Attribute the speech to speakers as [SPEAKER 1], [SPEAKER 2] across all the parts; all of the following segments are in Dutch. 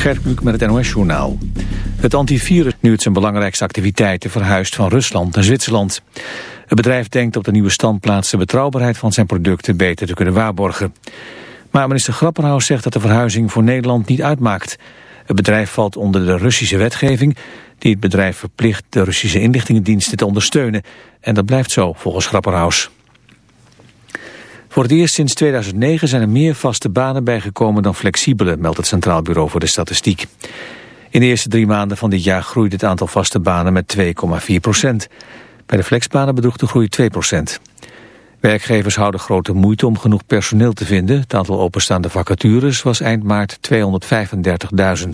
[SPEAKER 1] Gert met het NOS-journaal. Het antivirus nu het zijn belangrijkste activiteiten verhuist van Rusland naar Zwitserland. Het bedrijf denkt op de nieuwe standplaats de betrouwbaarheid van zijn producten beter te kunnen waarborgen. Maar minister Grapperhaus zegt dat de verhuizing voor Nederland niet uitmaakt. Het bedrijf valt onder de Russische wetgeving die het bedrijf verplicht de Russische inlichtingendiensten te ondersteunen. En dat blijft zo, volgens Grapperhaus. Voor het eerst sinds 2009 zijn er meer vaste banen bijgekomen dan flexibele, meldt het Centraal Bureau voor de Statistiek. In de eerste drie maanden van dit jaar groeide het aantal vaste banen met 2,4 procent. Bij de flexbanen bedroeg de groei 2 procent. Werkgevers houden grote moeite om genoeg personeel te vinden. Het aantal openstaande vacatures was eind maart 235.000.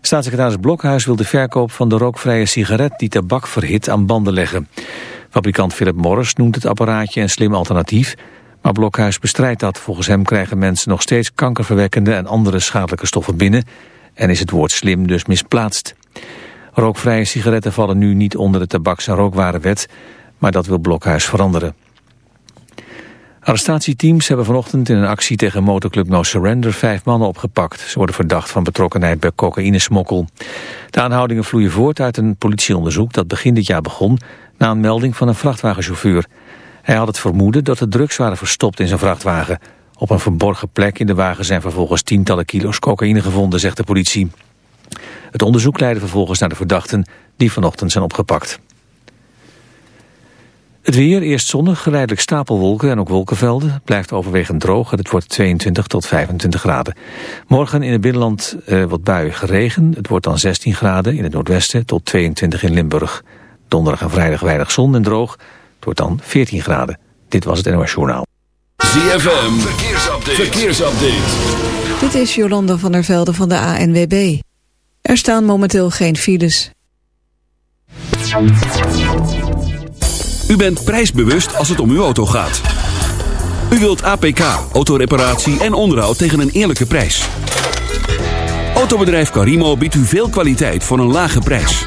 [SPEAKER 1] Staatssecretaris Blokhuis wil de verkoop van de rookvrije sigaret die tabak verhit aan banden leggen. Fabrikant Philip Morris noemt het apparaatje een slim alternatief, maar Blokhuis bestrijdt dat. Volgens hem krijgen mensen nog steeds kankerverwekkende en andere schadelijke stoffen binnen en is het woord slim dus misplaatst. Rookvrije sigaretten vallen nu niet onder de tabaks- en rookwarenwet, maar dat wil Blokhuis veranderen. Arrestatieteams hebben vanochtend in een actie tegen motorclub No Surrender vijf mannen opgepakt. Ze worden verdacht van betrokkenheid bij cocaïnesmokkel. De aanhoudingen vloeien voort uit een politieonderzoek dat begin dit jaar begon na een melding van een vrachtwagenchauffeur. Hij had het vermoeden dat de drugs waren verstopt in zijn vrachtwagen. Op een verborgen plek in de wagen zijn vervolgens tientallen kilo's cocaïne gevonden, zegt de politie. Het onderzoek leidde vervolgens naar de verdachten die vanochtend zijn opgepakt. Het weer, eerst zonnig, geleidelijk stapelwolken en ook wolkenvelden. blijft overwegend droog en het wordt 22 tot 25 graden. Morgen in het binnenland uh, wat buien geregen. Het wordt dan 16 graden in het noordwesten tot 22 in Limburg. Donderdag en vrijdag weinig zon en droog. Het wordt dan 14 graden. Dit was het NOS Journaal.
[SPEAKER 2] ZFM, verkeersupdate. verkeersupdate.
[SPEAKER 3] Dit is Jolanda van der Velde van de ANWB. Er staan momenteel geen files.
[SPEAKER 2] U bent prijsbewust als het om uw auto gaat. U wilt APK, autoreparatie en onderhoud tegen een eerlijke prijs. Autobedrijf Carimo biedt u veel kwaliteit voor een lage prijs.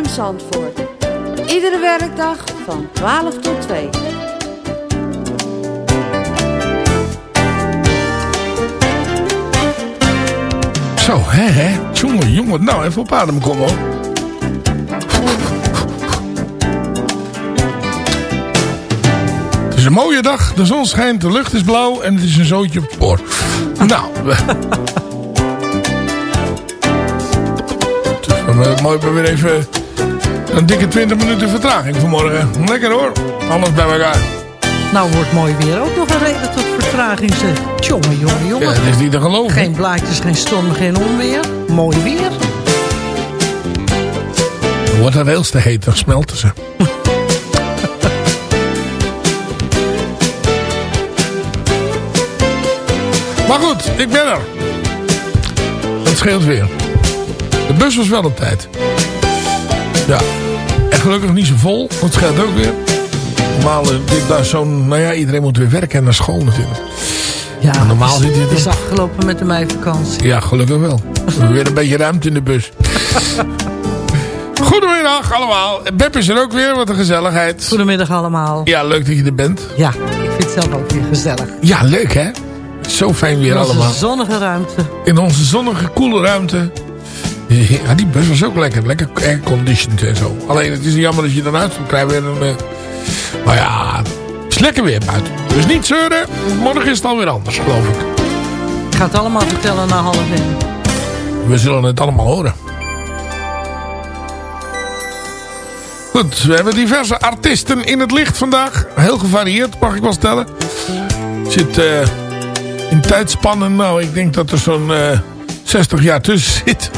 [SPEAKER 4] Zandvoort. Iedere werkdag van 12 tot 2.
[SPEAKER 5] Zo, hè, hè. Jongen, jongen. Nou, even op adem komen, hoor. Het is een mooie dag. De zon schijnt, de lucht is blauw en het is een zootje op het spoor. Nou. wel, eh, mooi, we weer even een dikke 20 minuten vertraging vanmorgen. Lekker hoor. Alles bij elkaar.
[SPEAKER 6] Nou wordt mooi weer ook nog een reden tot vertraging. zeg. Jongen, jongen, jongen.
[SPEAKER 5] Ja, dat is niet te geloven.
[SPEAKER 6] Geen blaadjes, geen storm, geen onweer. Mooi weer.
[SPEAKER 5] Wordt het rails te heet, dan smelten ze. maar goed, ik ben er. Dat scheelt weer. De bus was wel op tijd. Ja. En gelukkig niet zo vol. Dat scheelt ook weer. Normaal, eh, dit daar zo'n... Nou ja, iedereen moet weer werken en naar school natuurlijk.
[SPEAKER 6] Ja,
[SPEAKER 5] normaal
[SPEAKER 6] het is-
[SPEAKER 5] zit dit
[SPEAKER 6] Het is afgelopen met de meivakantie.
[SPEAKER 5] Ja, gelukkig wel. We hebben weer een beetje ruimte in de bus. Goedemiddag allemaal. Beb is er ook weer, wat een gezelligheid.
[SPEAKER 6] Goedemiddag allemaal.
[SPEAKER 5] Ja, leuk dat je er bent.
[SPEAKER 6] Ja, ik vind het zelf ook weer gezellig.
[SPEAKER 5] Ja, leuk hè? Zo fijn weer
[SPEAKER 6] In onze
[SPEAKER 5] allemaal.
[SPEAKER 6] zonnige ruimte.
[SPEAKER 5] In onze zonnige, koele ruimte. Ja, die bus was ook lekker. Lekker airconditioned en zo. Alleen het is jammer dat je dan uit krijgt weer een... eh, Maar ja, het is lekker weer buiten. Dus niet zeuren. Morgen is het alweer anders, geloof ik.
[SPEAKER 6] Ik ga het allemaal vertellen na half één.
[SPEAKER 5] We zullen het allemaal horen. Goed, we hebben diverse artiesten in het licht vandaag. Heel gevarieerd, mag ik wel stellen. Zit eh, in tijdspannen, nou, ik denk dat er zo'n eh 60 jaar tussen zit.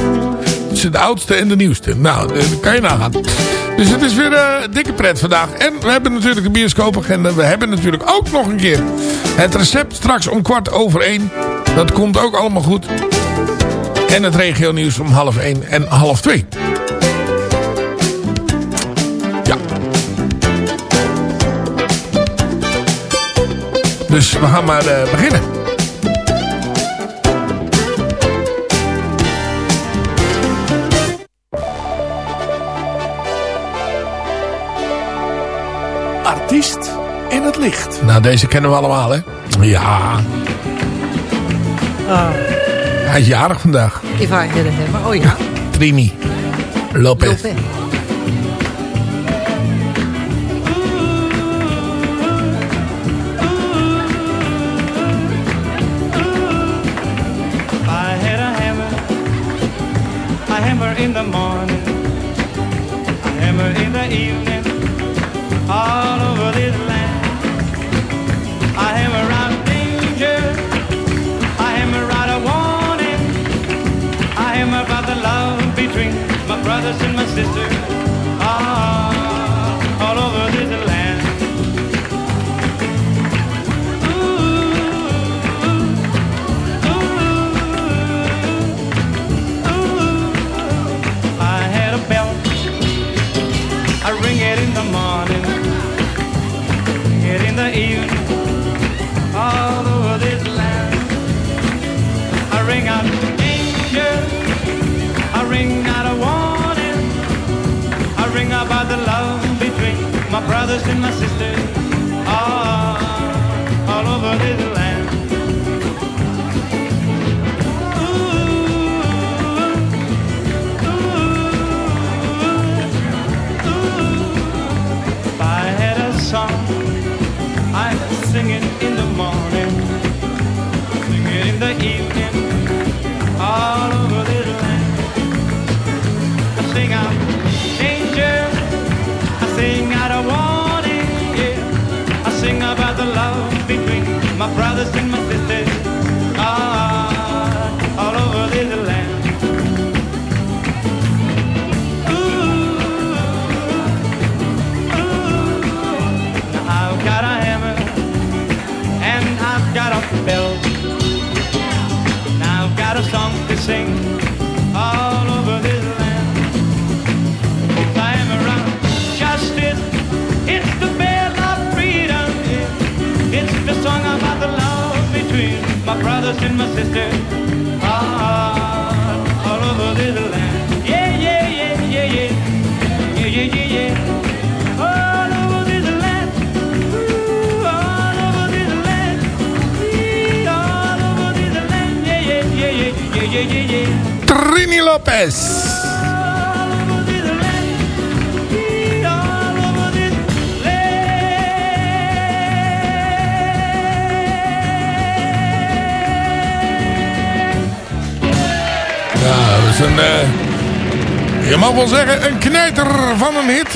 [SPEAKER 5] De oudste en de nieuwste. Nou, eh, dat kan je nagaan. Dus het is weer eh, dikke pret vandaag. En we hebben natuurlijk de bioscoopagenda. We hebben natuurlijk ook nog een keer het recept straks om kwart over één. Dat komt ook allemaal goed. En het regio nieuws om half 1 en half 2. Ja. Dus we gaan maar eh, beginnen.
[SPEAKER 7] Artiest in het licht.
[SPEAKER 5] Nou, deze kennen we allemaal, hè? Ja.
[SPEAKER 6] Ah,
[SPEAKER 5] Hij is jarig vandaag.
[SPEAKER 6] if I had it hebben. Oh ja.
[SPEAKER 5] Trini Lopez.
[SPEAKER 6] Lopez.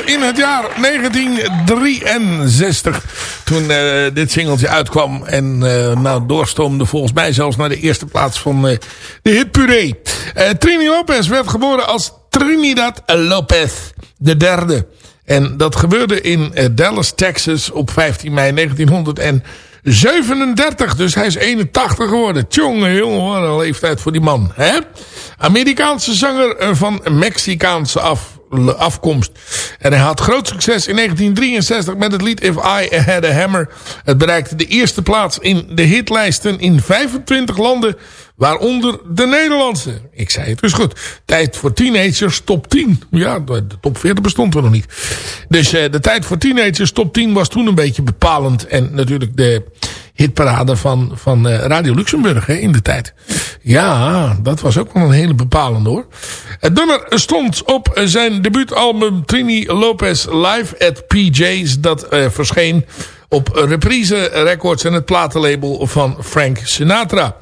[SPEAKER 8] In
[SPEAKER 5] het jaar 1963. Toen eh, dit singeltje uitkwam en eh, nou, doorstoomde volgens mij zelfs naar de eerste plaats van eh, de hit Trini Lopez werd geboren als Trinidad Lopez, de derde. En dat gebeurde in Dallas, Texas op 15 mei 1937. Dus hij is 81 geworden. Tjonge jongen, wat een leeftijd voor die man. Hè? Amerikaanse zanger van Mexicaanse af, afkomst. En hij had groot succes in 1963 met het lied If I Had A Hammer. Het bereikte de eerste plaats in de hitlijsten in 25 landen. Waaronder de Nederlandse. Ik zei het dus goed. Tijd voor teenagers top 10. Ja, de top 40 bestond er nog niet. Dus eh, de tijd voor teenagers top 10 was toen een beetje bepalend. En natuurlijk de hitparade van, van eh, Radio Luxemburg hè, in de tijd. Ja, dat was ook wel een hele bepalende hoor. Het nummer stond op zijn debuutalbum Trini Lopez Live at PJ's. Dat eh, verscheen op Reprise Records en het platenlabel van Frank Sinatra.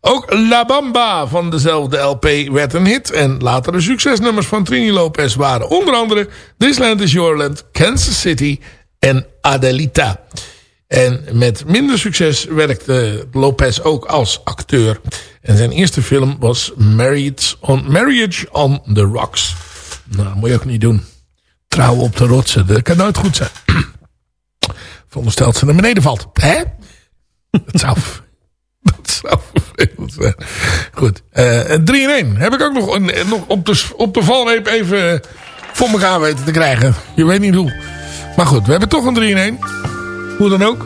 [SPEAKER 5] Ook La Bamba van dezelfde LP werd een hit. En latere succesnummers van Trini Lopez waren onder andere This Land is Your Land, Kansas City en Adelita. En met minder succes werkte Lopez ook als acteur. En zijn eerste film was Marriage on, Marriage on the Rocks. Nou, moet je ook niet doen. Trouwen op de rotsen, dat kan nooit goed zijn. Verondersteld ze naar beneden valt. Hè? Dat zou... Dat zou vervelend zijn. Goed. eh 3 in 1. Heb ik ook nog, een- nog op, de, op de valreep even voor elkaar weten te krijgen. Je weet niet hoe. Maar goed, we hebben toch een 3 in 1. Hoe dan ook.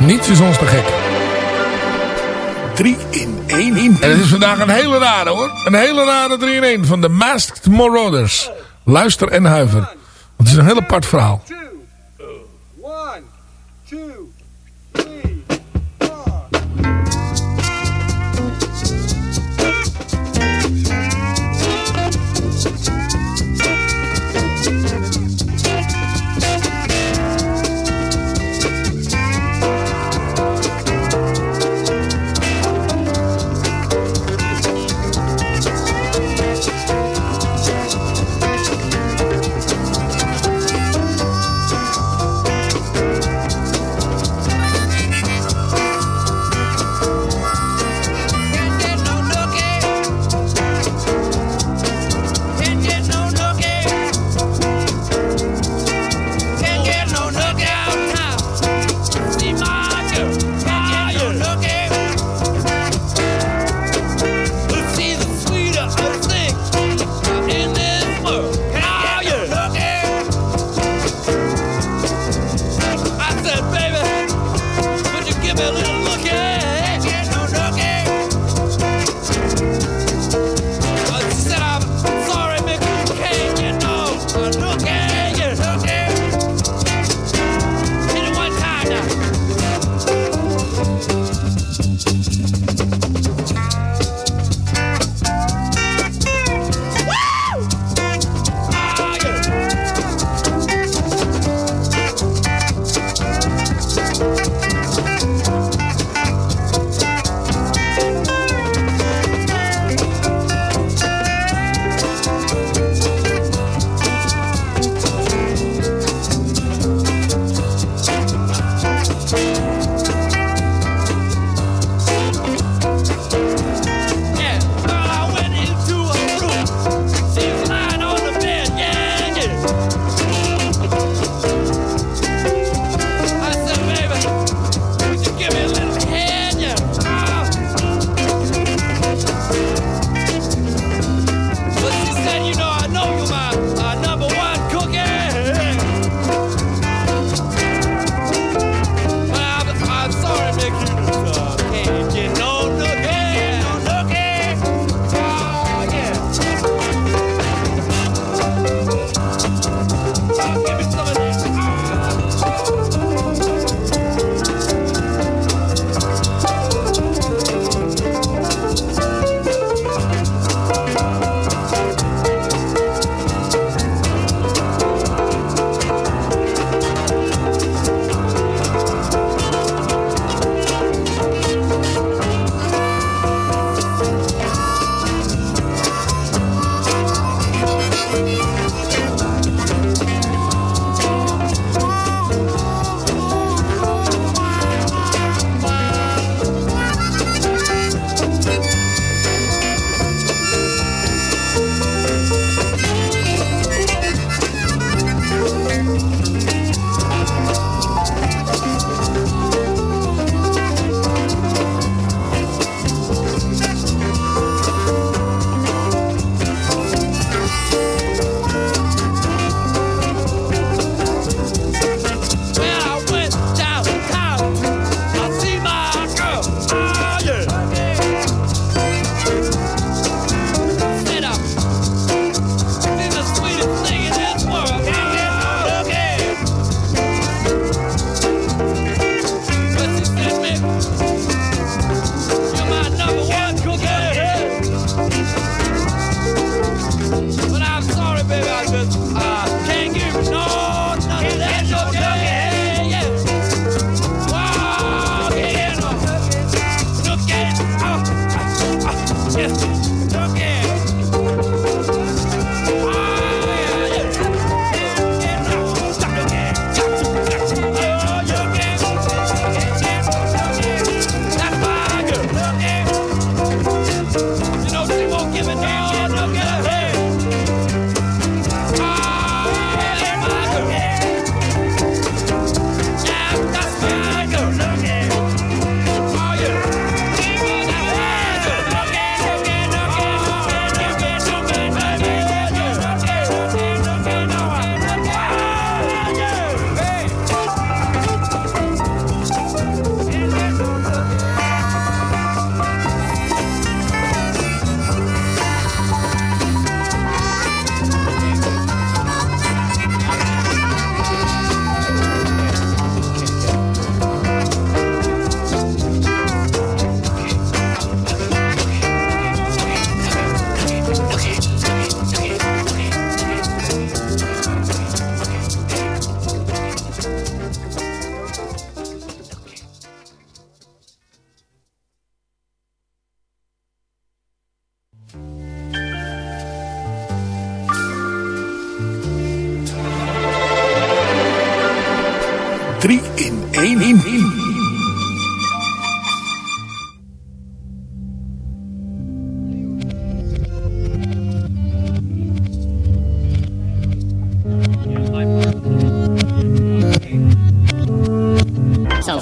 [SPEAKER 5] Niets is ons te gek.
[SPEAKER 9] 3 in 1 in.
[SPEAKER 5] En het is vandaag een hele rare hoor. Een hele rare 3 in 1 van de Masked Marauders. Luister en huiver. Want het is een heel apart verhaal.
[SPEAKER 10] One, two.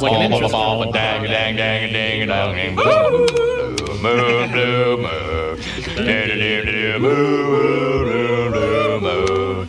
[SPEAKER 11] sounds like an interest. Dang, dang, dang, dang, dang,
[SPEAKER 12] Move, move, move, move,
[SPEAKER 13] move, move, move, move,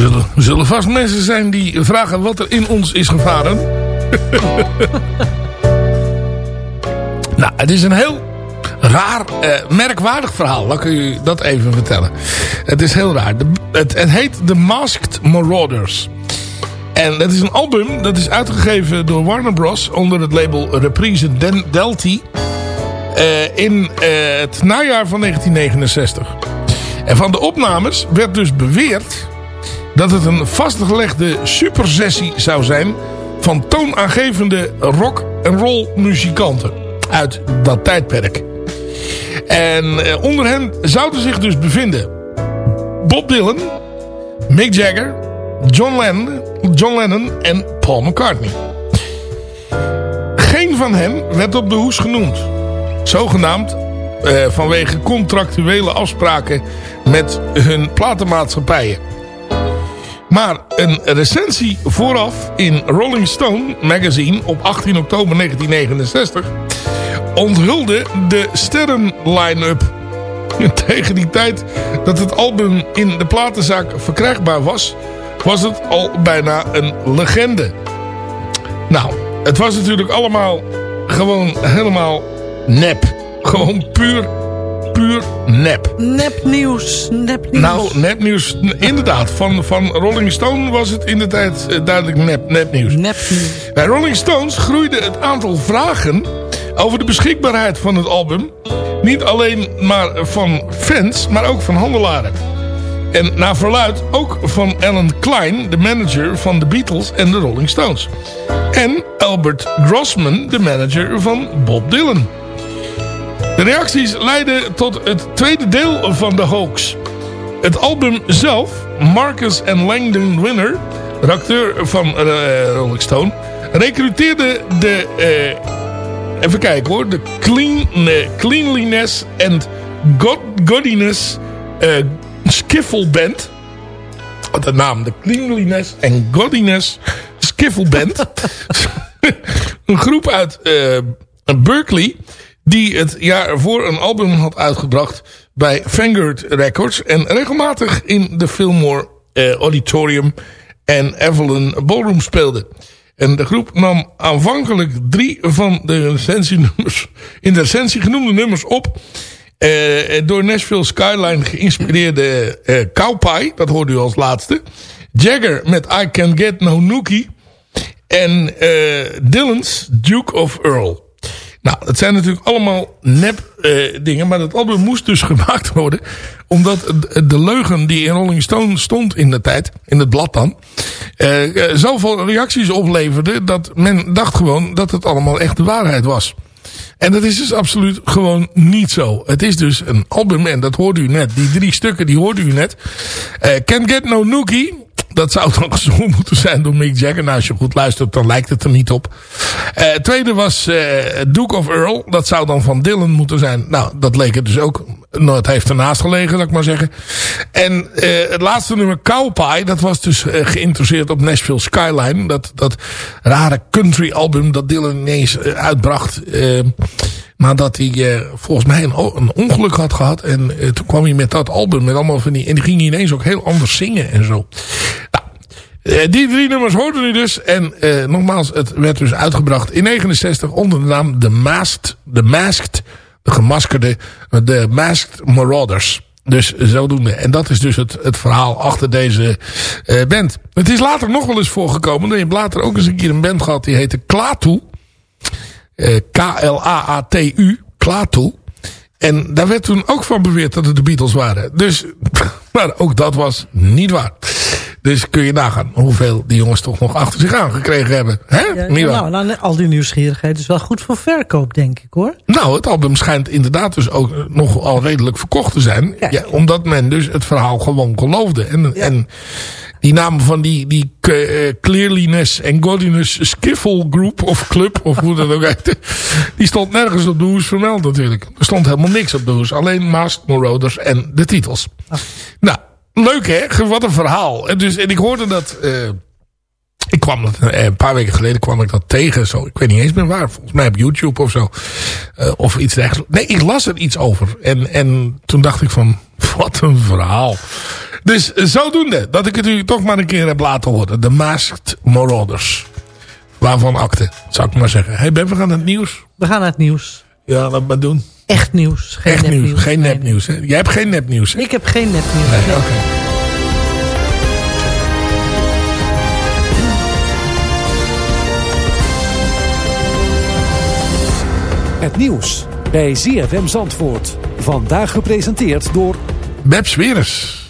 [SPEAKER 5] zullen, zullen vast mensen zijn die vragen wat er in ons is gevaren. nou, het is een heel raar, eh, merkwaardig verhaal. Laat ik u dat even vertellen. Het is heel raar. Het, het heet The Masked Marauders. En dat is een album dat is uitgegeven door Warner Bros. onder het label Reprise Den Delty. eh, in eh, het najaar van 1969. En van de opnames werd dus beweerd dat het een vastgelegde supersessie zou zijn van toonaangevende rock en roll muzikanten uit dat tijdperk. En eh, onder hen zouden zich dus bevinden Bob Dylan, Mick Jagger, John Lennon, John Lennon en Paul McCartney. Geen van hen werd op de hoes genoemd. Zogenaamd eh, vanwege contractuele afspraken met hun platenmaatschappijen. Maar een recensie vooraf in Rolling Stone magazine op 18 oktober 1969 onthulde de sterren-line-up. Tegen die tijd dat het album in de platenzaak verkrijgbaar was, was het al bijna een legende. Nou, het was natuurlijk allemaal gewoon helemaal nep. Gewoon puur, puur nep.
[SPEAKER 14] Nepnieuws, nepnieuws.
[SPEAKER 5] Nou, nepnieuws, inderdaad. Van, van Rolling Stone was het in de tijd eh, duidelijk nep, nepnieuws.
[SPEAKER 14] Nepnieuws.
[SPEAKER 5] Bij Rolling Stones groeide het aantal vragen over de beschikbaarheid van het album. Niet alleen maar van fans, maar ook van handelaren. En naar verluid ook van Alan Klein, de manager van de Beatles en de Rolling Stones. En Albert Grossman, de manager van Bob Dylan. De reacties leidden tot het tweede deel van de hoax. Het album zelf, Marcus en Langdon Winner, de acteur van eh, Rolling Stone, recruteerde de, eh, even kijken hoor, de clean, cleanliness and god, godliness eh, skiffle band. Wat de naam, de cleanliness and godliness skiffle band. een groep uit Berkeley die het jaar ervoor een album had uitgebracht bij Vanguard Records. En regelmatig in de Fillmore eh, Auditorium en Evelyn Ballroom speelde. En de groep nam aanvankelijk drie van de in de recensie genoemde nummers op. Eh, door Nashville Skyline geïnspireerde eh Cowpie, dat hoorde u als laatste. Jagger met I Can Get No Nookie. En eh, Dylan's Duke of Earl. Nou, het zijn natuurlijk allemaal nep eh, dingen. Maar dat album moest dus gemaakt worden. Omdat de- leugen die in Rolling Stone stond in de tijd. In het blad dan. eh, zoveel reacties opleverde. Dat men dacht gewoon dat het allemaal echt de waarheid was. En dat is dus absoluut gewoon niet zo. Het is dus een album. En dat hoorde u net. Die drie stukken die hoorde u net. Eh Can't Get No Nookie. Dat zou dan gezongen moeten zijn door Mick Jagger. Nou, als je goed luistert, dan lijkt het er niet op. Het tweede was eh, Duke of Earl. Dat zou dan van Dylan moeten zijn. Nou, dat leek het dus ook. Nou, het heeft ernaast gelegen, laat ik maar zeggen. En eh, het laatste nummer, Cowpie, dat was dus geïnteresseerd op Nashville Skyline. Dat, dat rare country album dat Dylan ineens uitbracht. nadat hij volgens mij een, ongeluk had gehad. En toen kwam hij met dat album. Met allemaal van die, en die ging ineens ook heel anders zingen en zo. Eh, die drie nummers hoorden u dus. En eh, nogmaals, het werd dus uitgebracht in 69 onder de naam The Masked, The Masked, de gemaskerde, de Masked Marauders. Dus zodoende. En dat is dus het, het verhaal achter deze eh, band. Het is later nog wel eens voorgekomen. Je hebt later ook eens een keer een band gehad die heette Klaatu. Eh, K-L-A-A-T-U. Klaatu. En daar werd toen ook van beweerd dat het de Beatles waren. Dus, maar ook dat was niet waar. Dus kun je nagaan hoeveel die jongens toch nog achter zich aangekregen hebben. Hè?
[SPEAKER 14] Ja, nou, nou, al die nieuwsgierigheid is wel goed voor verkoop, denk ik hoor.
[SPEAKER 5] Nou, het album schijnt inderdaad dus ook nog al redelijk verkocht te zijn. Ja, omdat men dus het verhaal gewoon geloofde. En, en die naam van die, die eh, Clearliness and Godliness Skiffle Group of Club, of hoe dat ook heet. Die stond nergens op de hoes vermeld natuurlijk. Er stond helemaal niks op de hoes. Alleen Masked Marauders en de titels. Nou, leuk hè? Wat een verhaal. En, dus, en ik hoorde dat... eh, ik kwam dat, eh, een paar weken geleden kwam ik dat tegen. Zo, ik weet niet eens meer waar. Volgens mij op YouTube of zo. Eh, of iets dergelijks. Nee, ik las er iets over. En, en toen dacht ik van, wat een verhaal. Dus zodoende dat ik het u toch maar een keer heb laten horen. De Masked Marauders. Waarvan akte, zou ik maar zeggen. hey Ben, we gaan naar het nieuws.
[SPEAKER 14] We gaan naar het nieuws.
[SPEAKER 5] Ja, laat maar doen.
[SPEAKER 14] Echt nieuws. Geen
[SPEAKER 5] Echt
[SPEAKER 14] nepnieuws.
[SPEAKER 5] nieuws, geen nepnieuws. hè? Jij hebt geen nepnieuws. hè?
[SPEAKER 14] Ik heb geen nepnieuws.
[SPEAKER 5] Nee,
[SPEAKER 14] Nee.
[SPEAKER 5] oké.
[SPEAKER 15] Het nieuws bij ZFM Zandvoort. Vandaag gepresenteerd door...
[SPEAKER 5] Babs Weres.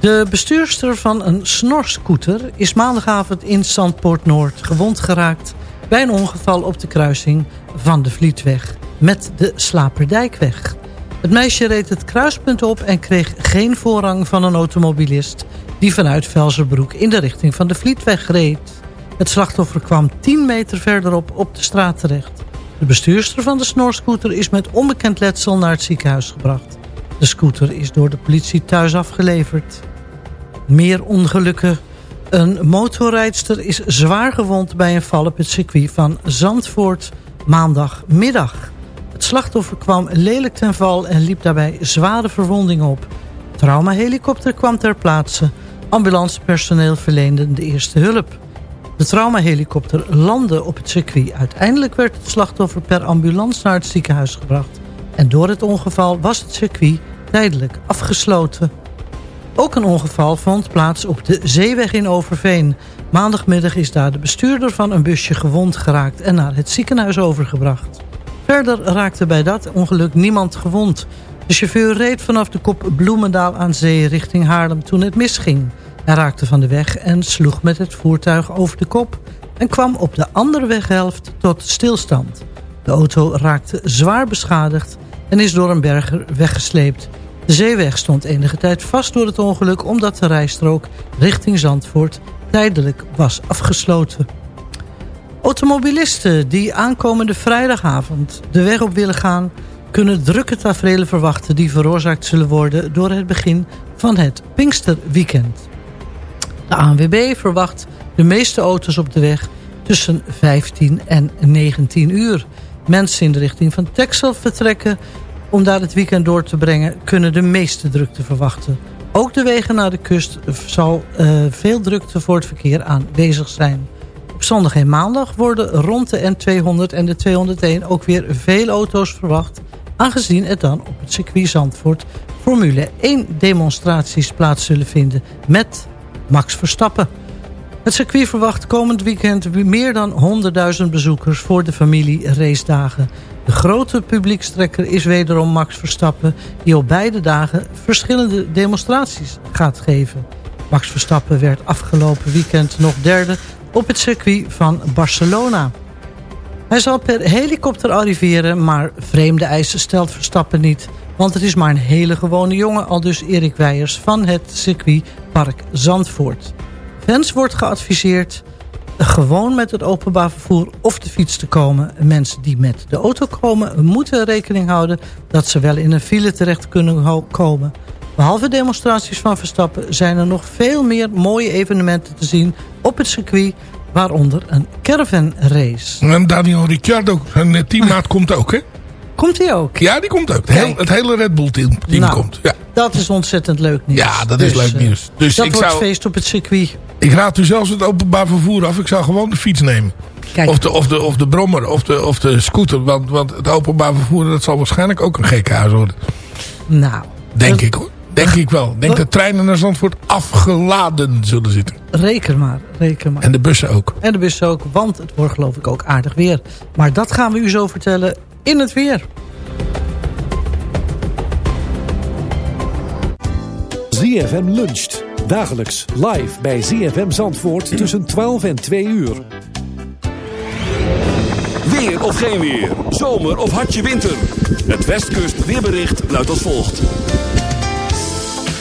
[SPEAKER 14] De bestuurster van een snorscooter is maandagavond in Zandpoort Noord gewond geraakt bij een ongeval op de kruising van de Vlietweg met de Slaperdijkweg. Het meisje reed het kruispunt op en kreeg geen voorrang van een automobilist die vanuit Velzerbroek in de richting van de Vlietweg reed. Het slachtoffer kwam 10 meter verderop op de straat terecht. De bestuurster van de snorscooter is met onbekend letsel naar het ziekenhuis gebracht. De scooter is door de politie thuis afgeleverd. Meer ongelukken. Een motorrijdster is zwaar gewond bij een val op het circuit van Zandvoort maandagmiddag. Het slachtoffer kwam lelijk ten val en liep daarbij zware verwondingen op. Traumahelikopter kwam ter plaatse. Ambulancepersoneel verleende de eerste hulp. De traumahelikopter landde op het circuit. Uiteindelijk werd het slachtoffer per ambulance naar het ziekenhuis gebracht. En door het ongeval was het circuit tijdelijk afgesloten. Ook een ongeval vond plaats op de zeeweg in Overveen. Maandagmiddag is daar de bestuurder van een busje gewond geraakt en naar het ziekenhuis overgebracht. Verder raakte bij dat ongeluk niemand gewond. De chauffeur reed vanaf de kop Bloemendaal aan zee richting Haarlem toen het misging. Hij raakte van de weg en sloeg met het voertuig over de kop... en kwam op de andere weghelft tot stilstand. De auto raakte zwaar beschadigd en is door een berger weggesleept. De zeeweg stond enige tijd vast door het ongeluk... omdat de rijstrook richting Zandvoort tijdelijk was afgesloten. Automobilisten die aankomende vrijdagavond de weg op willen gaan... kunnen drukke tafereelen verwachten die veroorzaakt zullen worden... door het begin van het Pinksterweekend. De ANWB verwacht de meeste auto's op de weg tussen 15 en 19 uur. Mensen in de richting van Texel vertrekken om daar het weekend door te brengen... kunnen de meeste drukte verwachten. Ook de wegen naar de kust zal eh, veel drukte voor het verkeer aanwezig zijn. Zondag en maandag worden rond de N200 en de 201 ook weer veel auto's verwacht... aangezien er dan op het circuit Zandvoort Formule 1 demonstraties plaats zullen vinden... met Max Verstappen. Het circuit verwacht komend weekend meer dan 100.000 bezoekers voor de familie racedagen. De grote publiekstrekker is wederom Max Verstappen... die op beide dagen verschillende demonstraties gaat geven. Max Verstappen werd afgelopen weekend nog derde op het circuit van Barcelona. Hij zal per helikopter arriveren, maar vreemde eisen stelt Verstappen niet. Want het is maar een hele gewone jongen, al dus Erik Weijers van het circuitpark Zandvoort. Fans wordt geadviseerd gewoon met het openbaar vervoer of de fiets te komen. Mensen die met de auto komen moeten rekening houden dat ze wel in een file terecht kunnen komen. Behalve demonstraties van Verstappen zijn er nog veel meer mooie evenementen te zien op het circuit, waaronder een caravan race.
[SPEAKER 5] En Daniel Ricciardo, zijn eh, teammaat, komt ook, hè?
[SPEAKER 14] Komt hij ook?
[SPEAKER 5] Ja, die komt ook. Het, heel- het hele Red Bull team, team
[SPEAKER 14] Nou,
[SPEAKER 5] komt. Ja.
[SPEAKER 14] Dat is ontzettend leuk nieuws.
[SPEAKER 5] Ja, dat is leuk
[SPEAKER 14] eh,
[SPEAKER 5] nieuws. Dus
[SPEAKER 14] dat
[SPEAKER 5] ik
[SPEAKER 14] wordt
[SPEAKER 5] zou-
[SPEAKER 14] feest op het circuit.
[SPEAKER 5] Ik raad u zelfs het openbaar vervoer af. Ik zou gewoon de fiets nemen.
[SPEAKER 14] Kijk.
[SPEAKER 5] Of, de, of, de, of de brommer, of de, of de scooter. Want, want het openbaar vervoer, dat zal waarschijnlijk ook een gekke huis worden.
[SPEAKER 14] Nou,
[SPEAKER 5] Denk ik hoor. Denk ik wel. Ik denk dat treinen naar Zandvoort afgeladen zullen zitten.
[SPEAKER 14] reken maar, reken maar.
[SPEAKER 5] En de bussen ook.
[SPEAKER 14] En de bus ook, want het wordt geloof ik ook aardig weer. Maar dat gaan we u zo vertellen in het weer.
[SPEAKER 15] ZFM luncht. Dagelijks live bij ZFM Zandvoort tussen 12 en 2 uur.
[SPEAKER 2] Weer of geen weer. Zomer of hartje winter. Het Westkust weerbericht luidt als volgt.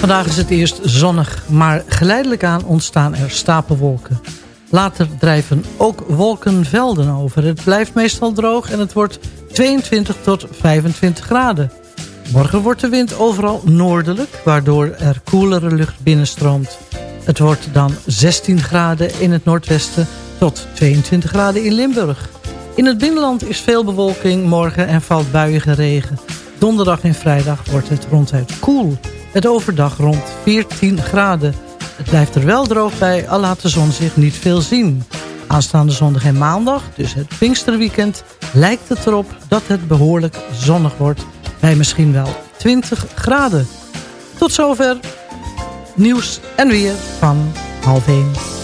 [SPEAKER 14] Vandaag is het eerst zonnig, maar geleidelijk aan ontstaan er stapelwolken. Later drijven ook wolkenvelden over. Het blijft meestal droog en het wordt 22 tot 25 graden. Morgen wordt de wind overal noordelijk, waardoor er koelere lucht binnenstroomt. Het wordt dan 16 graden in het noordwesten tot 22 graden in Limburg. In het binnenland is veel bewolking morgen en valt buiige regen. Donderdag en vrijdag wordt het ronduit koel. Met overdag rond 14 graden. Het blijft er wel droog bij, al laat de zon zich niet veel zien. Aanstaande zondag en maandag, dus het Pinksterweekend... lijkt het erop dat het behoorlijk zonnig wordt... bij misschien wel 20 graden. Tot zover nieuws en weer van half 1.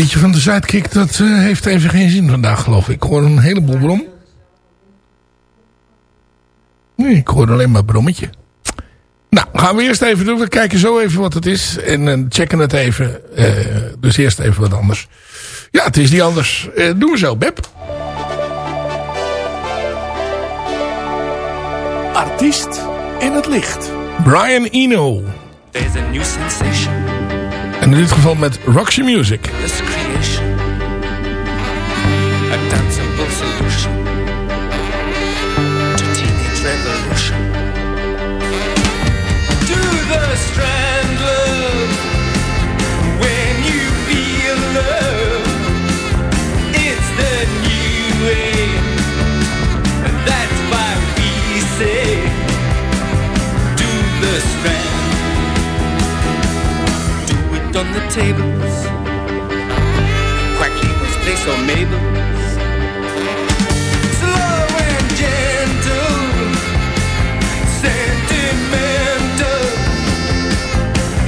[SPEAKER 5] Liedje van de Sidekick, dat eh, heeft even geen zin vandaag, geloof ik. Ik hoor een heleboel brom. Nee, ik hoor alleen maar brommetje. Nou, gaan we eerst even doen. We kijken zo even wat het is. En eh, checken het even. Eh, dus eerst even wat anders. Ja, het is niet anders. Doen we zo, Beb.
[SPEAKER 9] Artiest in het licht.
[SPEAKER 5] Brian Eno.
[SPEAKER 6] There's a new sensation,
[SPEAKER 5] In dit geval met Roxy Music.
[SPEAKER 6] On tables. Quacking's place or Mabel's. Slow and gentle, sentimental.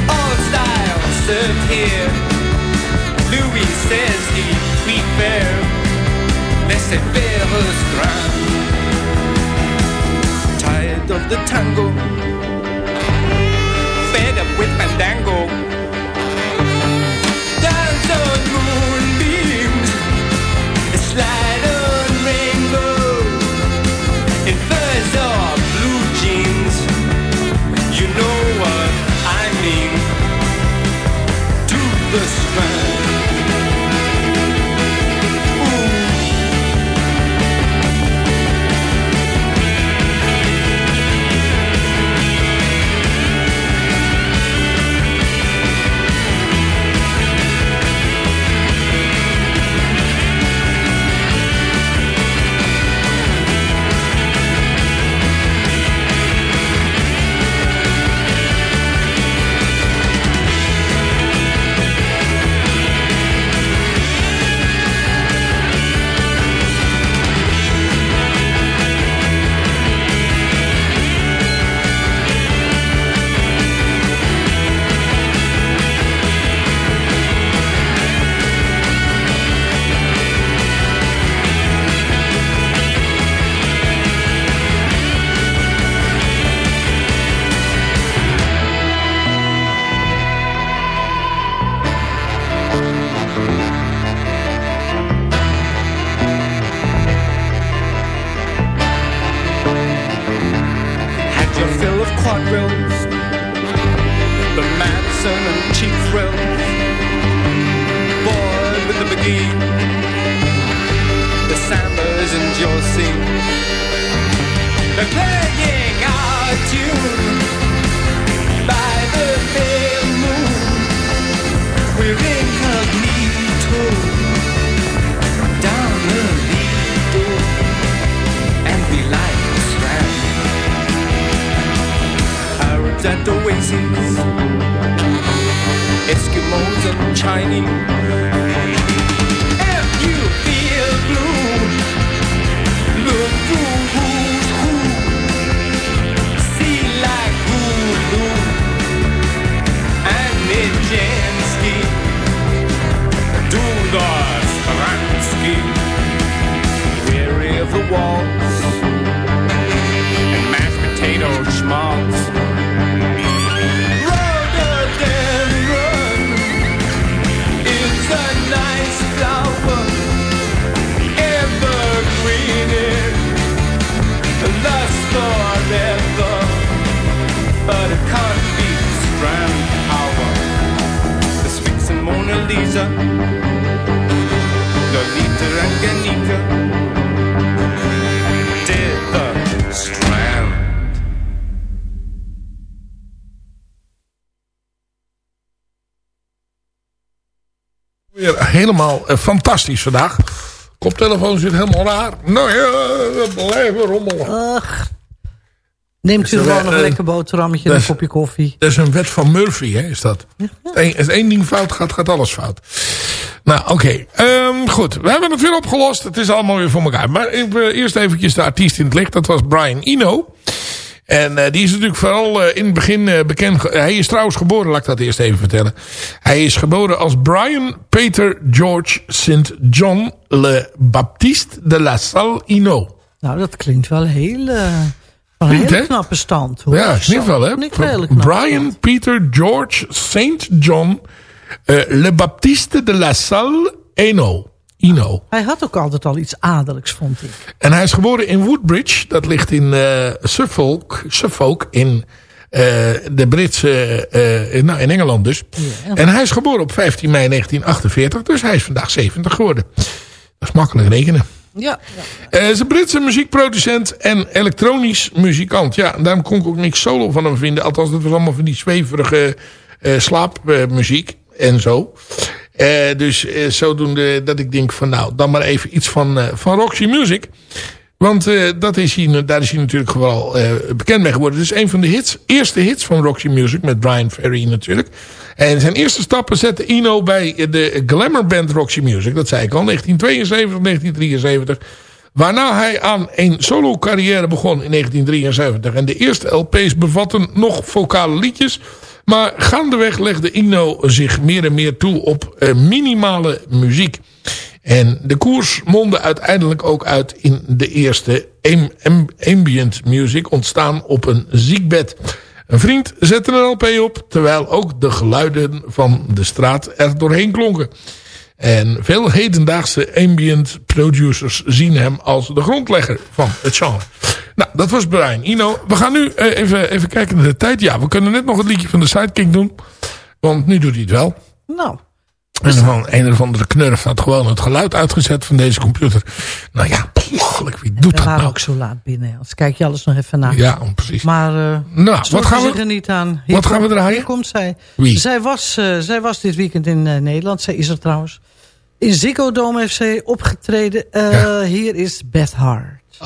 [SPEAKER 6] All styles served here. Louis says he prefer laissez-faire strand. Tired of the tango, fed up with fandango.
[SPEAKER 5] Helemaal eh, fantastisch vandaag. Koptelefoon zit helemaal raar. Nou ja, we blijven rommelen.
[SPEAKER 14] Ach. Neemt u gewoon
[SPEAKER 5] eh,
[SPEAKER 14] nog een lekker boterhammetje en een kopje koffie.
[SPEAKER 5] Dat is een wet van Murphy, hè, is dat. Als één- Als één ding fout gaat, gaat alles fout. Nou, oké. Ehm, goed, we hebben het weer opgelost. Het is allemaal weer voor elkaar. Maar eerst eventjes de artiest in het licht. Dat was Brian Eno. En eh, die is natuurlijk vooral eh, in het begin eh, bekend. Hij is trouwens geboren, laat ik dat eerst even vertellen. Hij is geboren als Brian Peter George St. John Le Baptiste de La Salle Eno.
[SPEAKER 14] Nou, dat klinkt wel heel... van een
[SPEAKER 5] Niet,
[SPEAKER 14] hele
[SPEAKER 5] hè?
[SPEAKER 14] knappe stand. Hoor.
[SPEAKER 5] Ja, klinkt wel, hè?
[SPEAKER 14] Heel.
[SPEAKER 5] Brian Peter George St. John Le Baptiste de La Salle Eno.
[SPEAKER 14] Hij had ook altijd al iets adellijks, vond ik.
[SPEAKER 5] En hij is geboren in Woodbridge. Dat ligt in eh, Suffolk, Suffolk in eh, de Britse, eh, in- nou, in Engeland dus. En hij is geboren op 15 mei 1948. Dus hij is vandaag 70 geworden. Dat is makkelijk rekenen.
[SPEAKER 14] Ja.
[SPEAKER 5] Hij is een Britse muziekproducent en elektronisch muzikant. Ja, daarom kon ik ook niks solo van hem vinden. Althans, dat was allemaal van die zweverige slaapmuziek en zo. Eh, dus eh, zodoende dat ik denk van nou, dan maar even iets van, eh, van Roxy Music. Want dat is hij, daar is hij natuurlijk vooral eh, bekend mee geworden. Is een van de hits, eerste hits van Roxy Music met Brian Ferry natuurlijk. En zijn eerste stappen zette Eno bij de glamour band Roxy Music. Dat zei ik al, 1972, 1973. Waarna hij aan een solo carrière begon in 1973. En de eerste LP's bevatten nog vocale liedjes. Maar gaandeweg legde Ino zich meer en meer toe op eh, minimale muziek. En de koers mondde uiteindelijk ook uit in de eerste am- am- ambient music ontstaan op een ziekbed. Een vriend zette een LP op, terwijl ook de geluiden van de straat er doorheen klonken. En veel hedendaagse ambient producers zien hem als de grondlegger van het genre. Nou, dat was Brian Eno. We gaan nu eh, even, even kijken naar de tijd. Ja, we kunnen net nog het liedje van de Sidekick doen. Want nu doet hij het wel.
[SPEAKER 14] Nou,
[SPEAKER 5] En van een of andere knurf had gewoon het geluid uitgezet van deze computer. Nou ja, belachelijk. Wie doet
[SPEAKER 14] we
[SPEAKER 5] dat
[SPEAKER 14] waren
[SPEAKER 5] nou?
[SPEAKER 14] ook zo laat binnen. Anders kijk je alles nog even na.
[SPEAKER 5] Ja, precies.
[SPEAKER 14] Maar uh,
[SPEAKER 5] Nou, wat gaan we-
[SPEAKER 14] er niet aan.
[SPEAKER 5] wat gaan we draaien?
[SPEAKER 14] Hier komt zij.
[SPEAKER 5] Wie?
[SPEAKER 14] Zij was, eh, zij was dit weekend in Nederland. Zij is er trouwens. In Ziggo Dome heeft zij opgetreden. Eh, Hier is Beth Hart.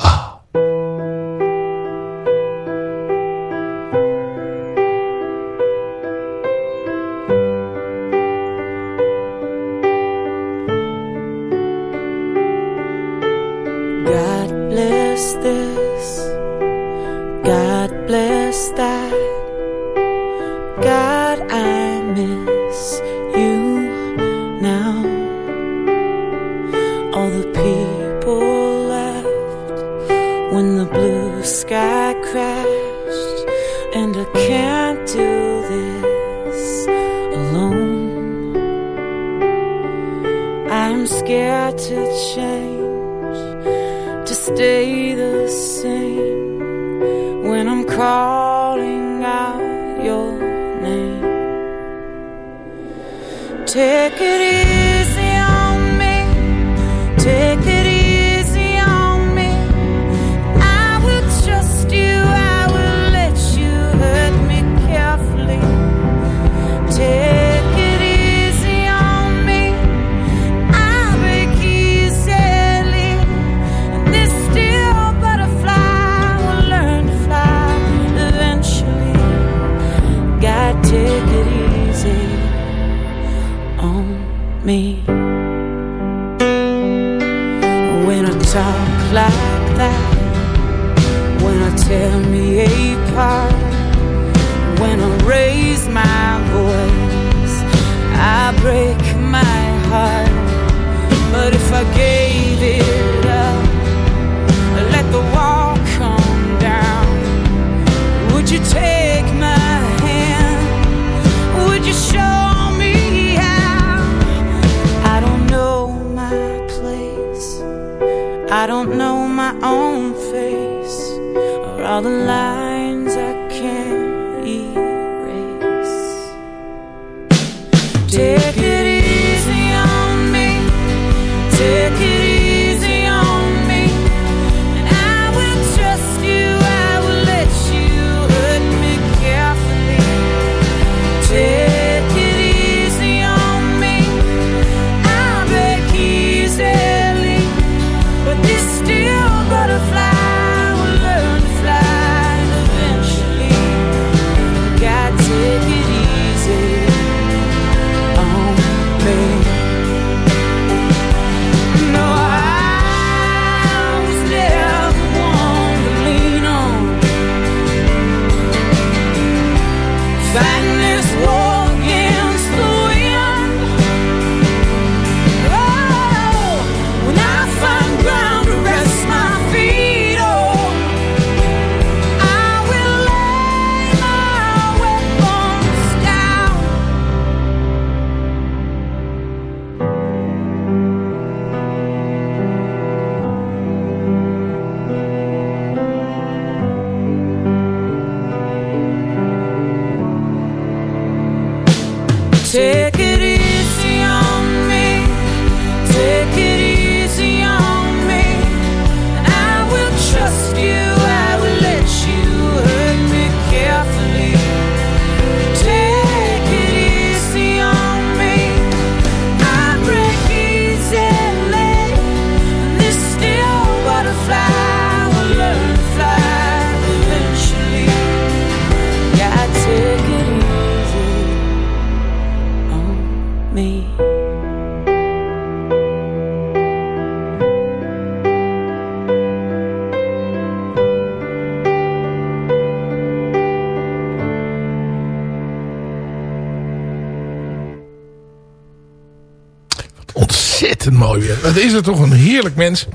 [SPEAKER 16] God bless this. God bless that. Sky crashed, and I can't do this alone. I'm scared to change to stay the same when I'm calling out your name. Take it easy
[SPEAKER 5] Game. Wat is het toch een heerlijk mens.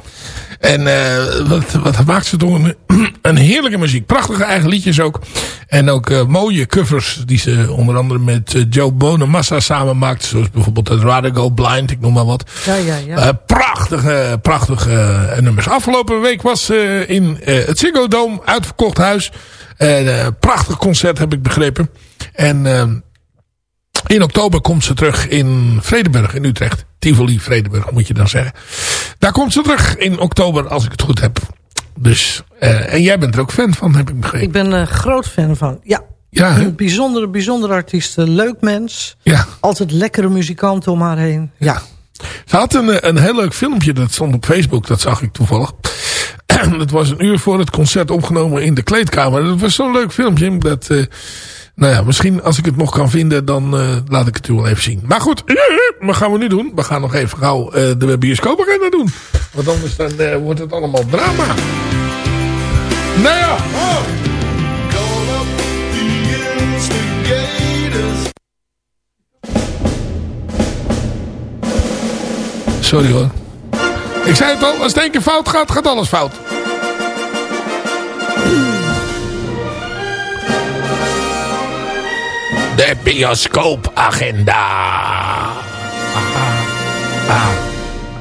[SPEAKER 5] En eh, wat, wat maakt ze toch een, een heerlijke muziek. Prachtige eigen liedjes ook. En ook eh, mooie covers die ze onder andere met eh, Joe Bonamassa samen maakt. Zoals bijvoorbeeld het Rather Go Blind, ik noem maar wat.
[SPEAKER 14] Ja, ja, ja.
[SPEAKER 5] Prachtige, prachtige nummers. Afgelopen week was in het Ziggo Dome uitverkocht huis. Prachtig concert heb ik begrepen. En eh, in oktober komt ze terug in Vredenburg in Utrecht. Tivoli Vredenburg moet je dan zeggen. Daar komt ze terug in oktober als ik het goed heb. Dus, eh, en jij bent er ook fan van, heb ik begrepen.
[SPEAKER 14] Ik ben een groot fan van. Ja.
[SPEAKER 5] Ja,
[SPEAKER 14] een bijzondere, bijzondere artiest. Een Leuk mens.
[SPEAKER 5] Ja.
[SPEAKER 14] Altijd lekkere muzikanten om haar heen. Ja.
[SPEAKER 5] Ze had een, eh, een heel leuk filmpje, dat stond op Facebook, dat zag ik toevallig. dat was een uur voor het concert opgenomen in de kleedkamer. Dat was zo'n leuk filmpje, dat... eh, nou ja, misschien als ik het nog kan vinden, dan eh, laat ik het u wel even zien. Maar goed, wat gaan we nu doen? We gaan nog even gauw eh, de bioscoopagenda doen. Want anders dan, eh, wordt het allemaal drama. Nou ja. Sorry hoor. Ik zei het al, als het één keer fout gaat, gaat alles fout. De bioscoopagenda. Ah,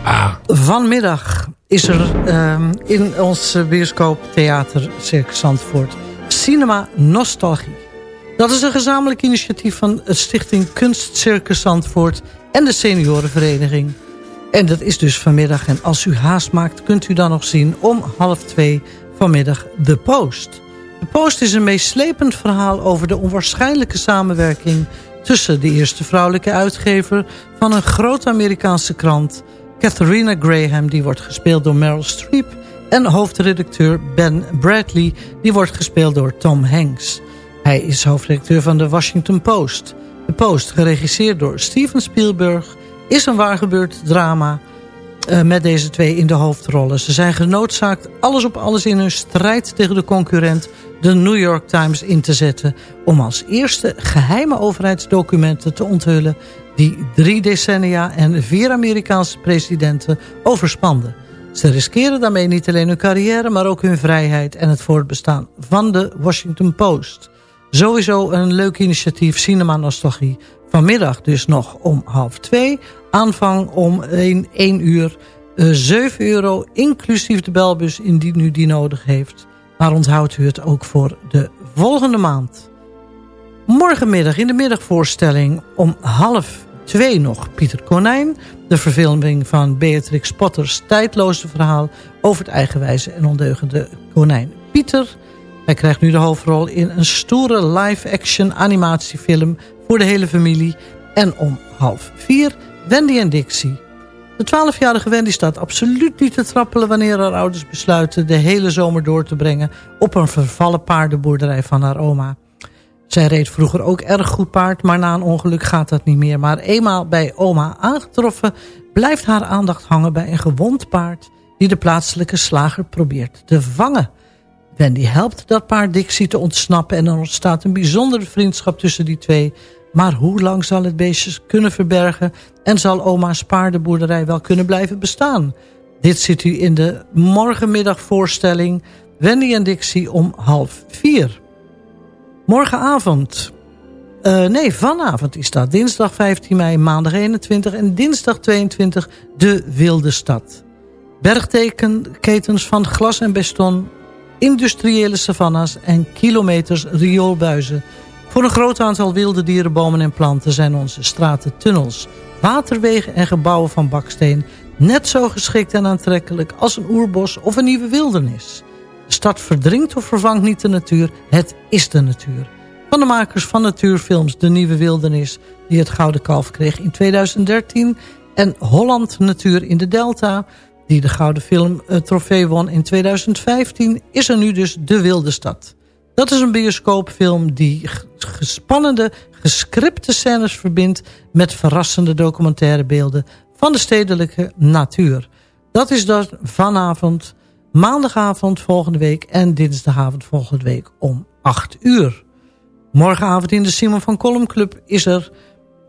[SPEAKER 5] ah.
[SPEAKER 14] Vanmiddag is er ehm, in ons bioscoop Theater Circus Zandvoort Cinema Nostalgie. Dat is een gezamenlijk initiatief van de Stichting Kunst Circus Zandvoort en de Seniorenvereniging. En dat is dus vanmiddag. En als u haast maakt, kunt u dan nog zien om half twee vanmiddag The Post. De Post is een meeslepend verhaal over de onwaarschijnlijke samenwerking... tussen de eerste vrouwelijke uitgever van een grote Amerikaanse krant... Catharina Graham, die wordt gespeeld door Meryl Streep... en hoofdredacteur Ben Bradley, die wordt gespeeld door Tom Hanks. Hij is hoofdredacteur van de Washington Post. De Post, geregisseerd door Steven Spielberg... is een waargebeurd drama eh, met deze twee in de hoofdrollen. Ze zijn genoodzaakt alles op alles in hun strijd tegen de concurrent... de New York Times in te zetten... om als eerste geheime overheidsdocumenten te onthullen... die drie decennia en vier Amerikaanse presidenten overspanden. Ze riskeren daarmee niet alleen hun carrière... maar ook hun vrijheid en het voortbestaan van de Washington Post. Sowieso een leuk initiatief, Cinema Nostalgie. Vanmiddag dus nog om half twee. Aanvang om 1, 1 uur. eh, 7 euro, inclusief de belbus indien u die nodig heeft. Maar onthoudt u het ook voor de volgende maand. Morgenmiddag in de middagvoorstelling om half twee nog Pieter Konijn. De verfilming van Beatrix Potters tijdloze verhaal... over het eigenwijze en ondeugende konijn Pieter. Hij krijgt nu de hoofdrol in een stoere live-action animatiefilm... voor de hele familie. En om half vier Wendy en Dixie. De 12-jarige Wendy staat absoluut niet te trappelen... wanneer haar ouders besluiten de hele zomer door te brengen... op een vervallen paardenboerderij van haar oma. Zij reed vroeger ook erg goed paard, maar na een ongeluk gaat dat niet meer. Maar eenmaal bij oma aangetroffen, blijft haar aandacht hangen bij een gewond paard... die de plaatselijke slager probeert te vangen. Wendy helpt dat paard Dixie te ontsnappen... en er ontstaat een bijzondere vriendschap tussen die twee... Maar hoe lang zal het beestje kunnen verbergen... en zal oma's paardenboerderij wel kunnen blijven bestaan? Dit ziet u in de morgenmiddagvoorstelling... Wendy en Dixie om half vier. Morgenavond... eh, nee, vanavond is dat. Dinsdag 15 mei, maandag 21 en dinsdag 22 de Wilde Stad. Bergtekenketens van glas en beton, industriële savannas en kilometers rioolbuizen. Voor een groot aantal wilde dieren, bomen en planten zijn onze straten, tunnels, waterwegen en gebouwen van baksteen net zo geschikt en aantrekkelijk als een oerbos of een nieuwe wildernis. De stad verdringt of vervangt niet de natuur, het is de natuur. Van de makers van natuurfilms De Nieuwe Wildernis, die het Gouden Kalf kreeg in 2013... en Holland Natuur in de Delta, die de Gouden Film eh, Trofee won in 2015... is er nu dus De Wilde Stad. Dat is een bioscoopfilm die gespannende, gescripte scènes verbindt... met verrassende documentaire beelden van de stedelijke natuur. Dat is dan vanavond, maandagavond volgende week... en dinsdagavond volgende week om 8 uur. Morgenavond in de Simon van Kolm Club is er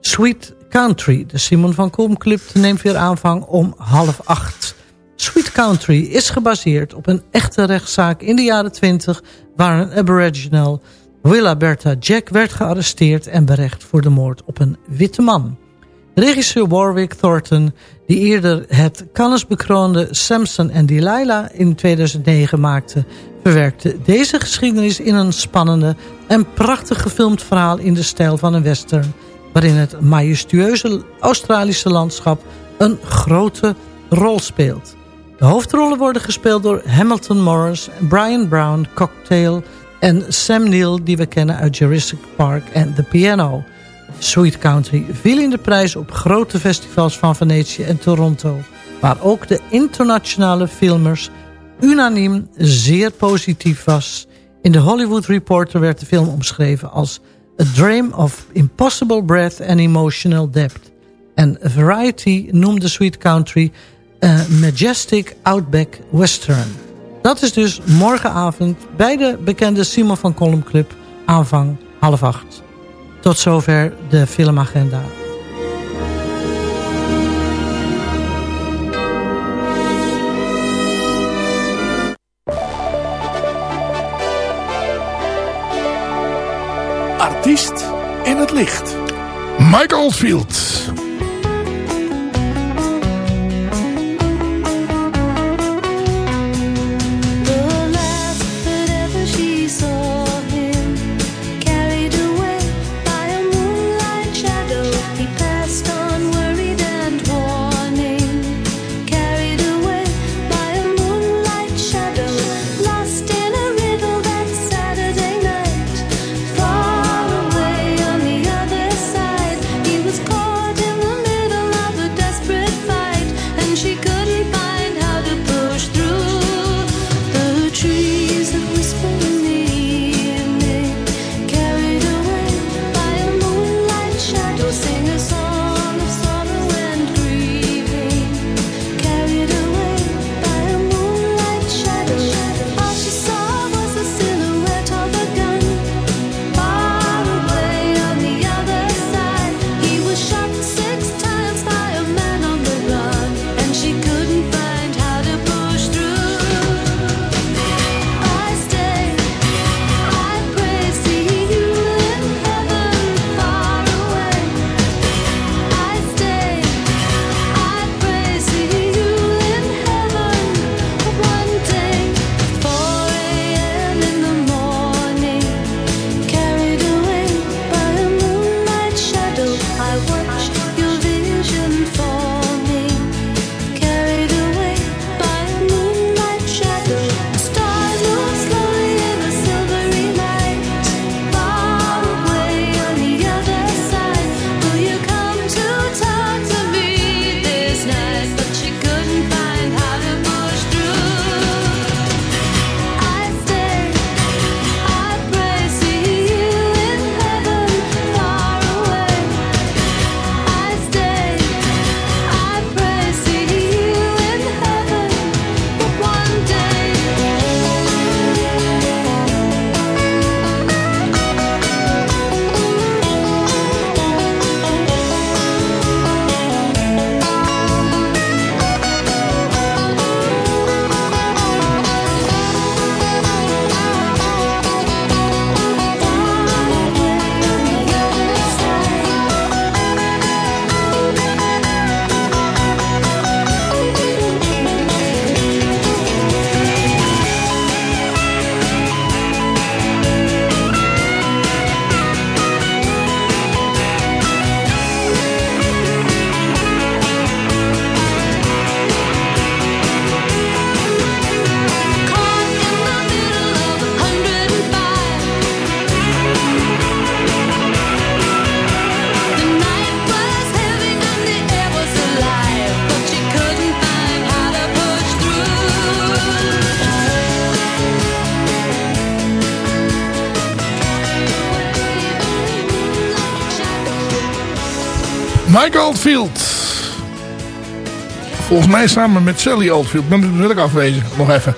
[SPEAKER 14] Sweet Country. De Simon van Kolm Club neemt weer aanvang om half acht. Sweet Country is gebaseerd op een echte rechtszaak in de jaren 20... waar een aboriginal, Willa Bertha Jack, werd gearresteerd... en berecht voor de moord op een witte man. Regisseur Warwick Thornton, die eerder het Cannes-bekroonde Samson en Delilah in 2009 maakte... verwerkte deze geschiedenis in een spannende en prachtig gefilmd verhaal in de stijl van een western... waarin het majestueuze Australische landschap een grote rol speelt. De hoofdrollen worden gespeeld door Hamilton Morris, Brian Brown, Cocktail en Sam Neill... die we kennen uit Jurassic Park en The Piano... Sweet Country viel in de prijs op grote festivals van Venetië en Toronto... waar ook de internationale filmers unaniem zeer positief was. In de Hollywood Reporter werd de film omschreven als... A Dream of Impossible Breath and Emotional Depth. En Variety noemde Sweet Country... a Majestic Outback Western. Dat is dus morgenavond bij de bekende Simon van Kolm Club... aanvang half acht. Tot zover de filmagenda.
[SPEAKER 17] Artiest in het licht. Michael Field. Mike Oldfield. Volgens mij samen met Sally Oldfield. Ben ik natuurlijk afwezig. Nog even.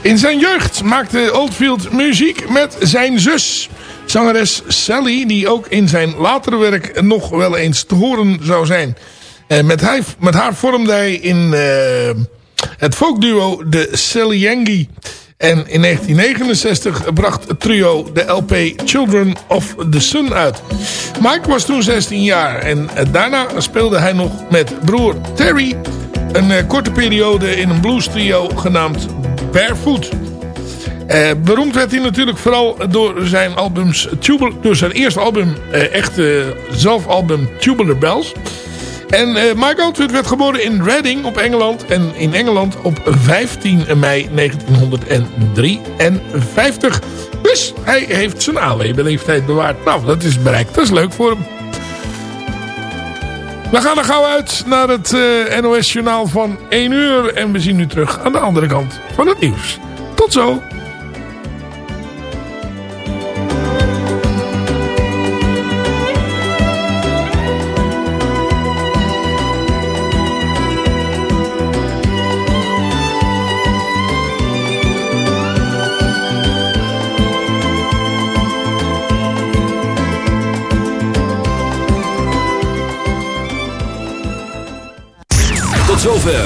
[SPEAKER 17] In zijn jeugd maakte Oldfield muziek met zijn zus.
[SPEAKER 5] Zangeres Sally, die ook in zijn latere werk nog wel eens te horen zou zijn. En met, hij, met haar vormde hij in eh, het folkduo de Saliangi. En in 1969 bracht het trio de LP Children of the Sun uit. Mike was toen 16 jaar en eh, daarna speelde hij nog met broer Terry... een eh, korte periode in een blues trio genaamd Barefoot. Eh, beroemd werd hij natuurlijk vooral door zijn albums door zijn eerste album, eh, echte zelfalbum Tubular Bells. En eh, Mike Oldfield werd geboren in Reading op Engeland. En in Engeland op 15 mei 1953. Dus hij heeft zijn AW-beleefdheid bewaard. Nou, dat is bereikt. Dat is leuk voor hem. We gaan er gauw uit naar het eh, NOS-journaal van 1 uur. En we zien u terug aan de andere kant van het nieuws. Tot zo.